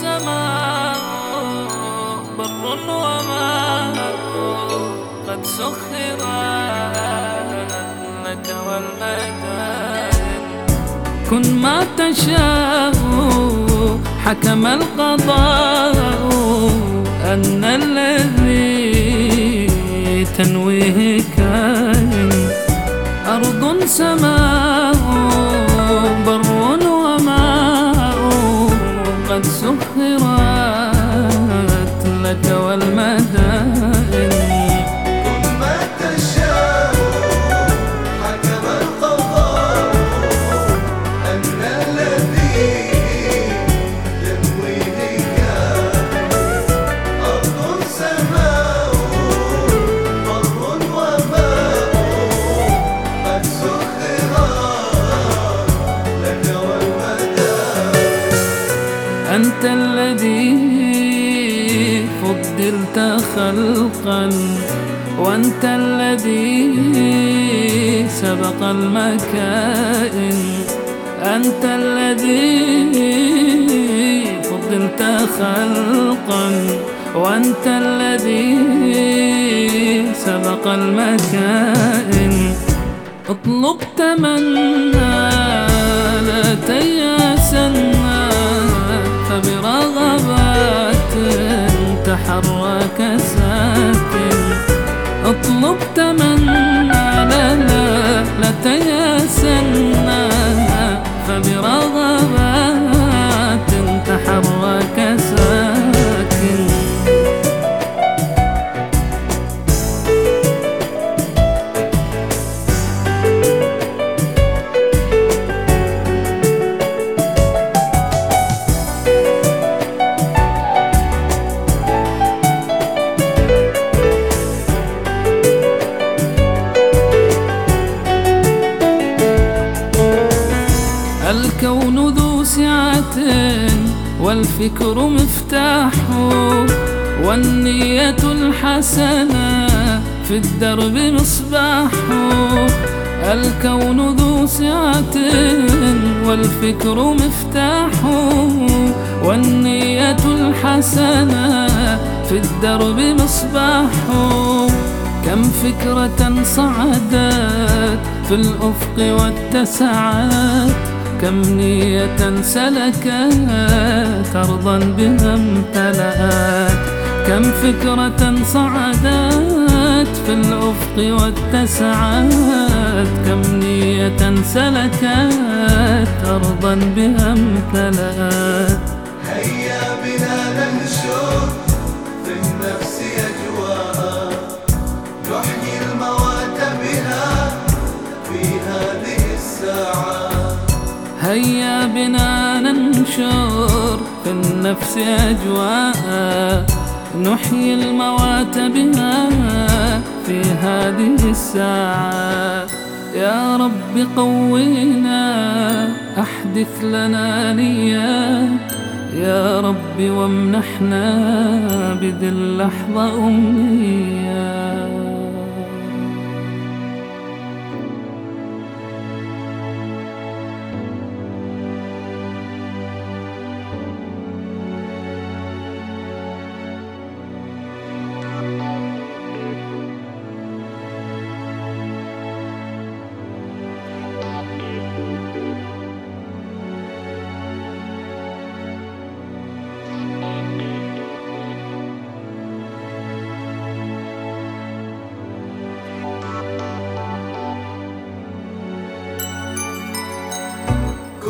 أرض سماء بر وماء قد سخرت لك والمدائن كن ما تشاء حكم القضاء أن الذي تنويه كائن. أرض سماء أنت الذي فضلت خلقا وأنت الذي سبق المكائن. أنت الذي فضلت خلقا وأنت الذي سبق المكائن. اطلب تمنى لا تياسنا تحرك ساكن والفكر مفتاحه والنية الحسنة في الدرب مصباحه الكون ذو سعة والفكر مفتاحه والنية الحسنة في الدرب مصباحه كم فكرة صعدت في الأفق واتسعت كم نية سلكت أرضا بها امتلأت كم فكرة صعدت في الأفق واتسعت؟ كم نية سلكت أرضا بها امتلأت هيا بنا ننشر في النفس أجواء. نحيي الموات بها في هذه الساعة. يا رب قوينا أحدث لنا نية. يا رب وامنحنا بذي اللحظة أمنية.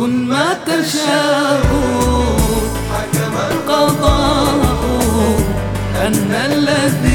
كن ما تشاء حكم قضاء أن الذي